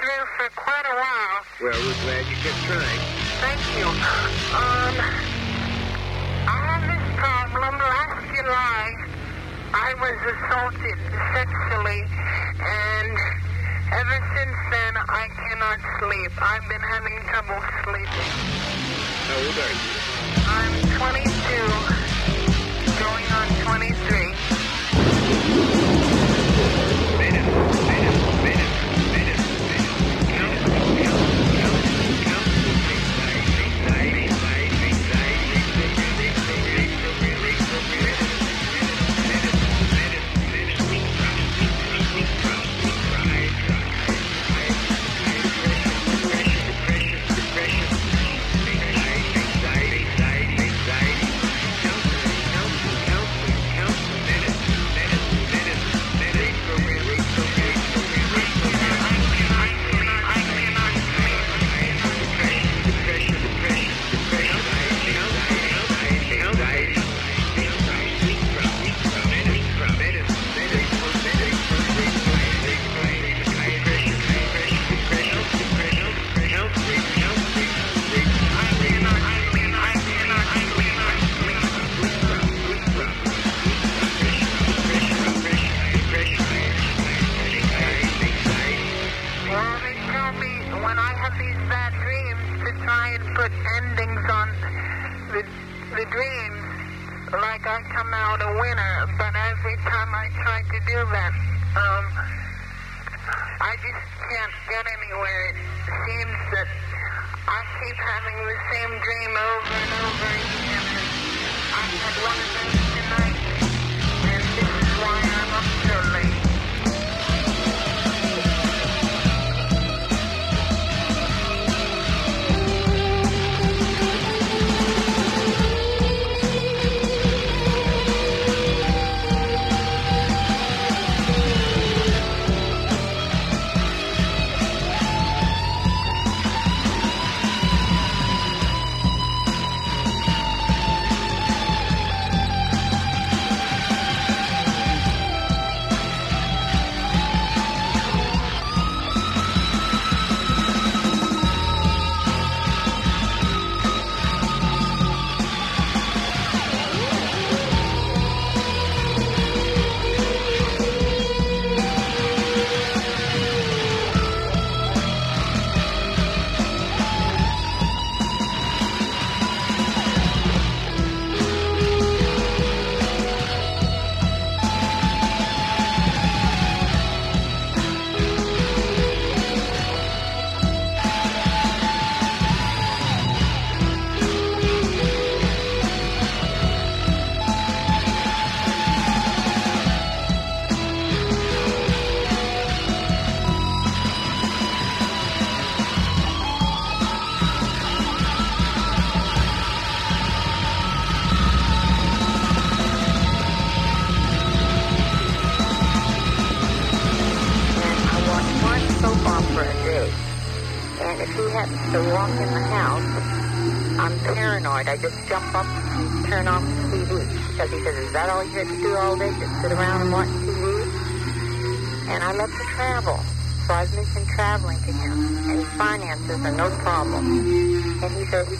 through for quite a while. Well, we're glad you kept trying. Thank you. Um, I had this problem last July. I was assaulted sexually, and ever since then, I cannot sleep. I've been having trouble sleeping. How old are you? I'm 22, going on 20.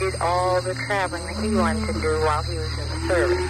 did all the traveling that he wanted to do while he was in the service.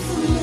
free.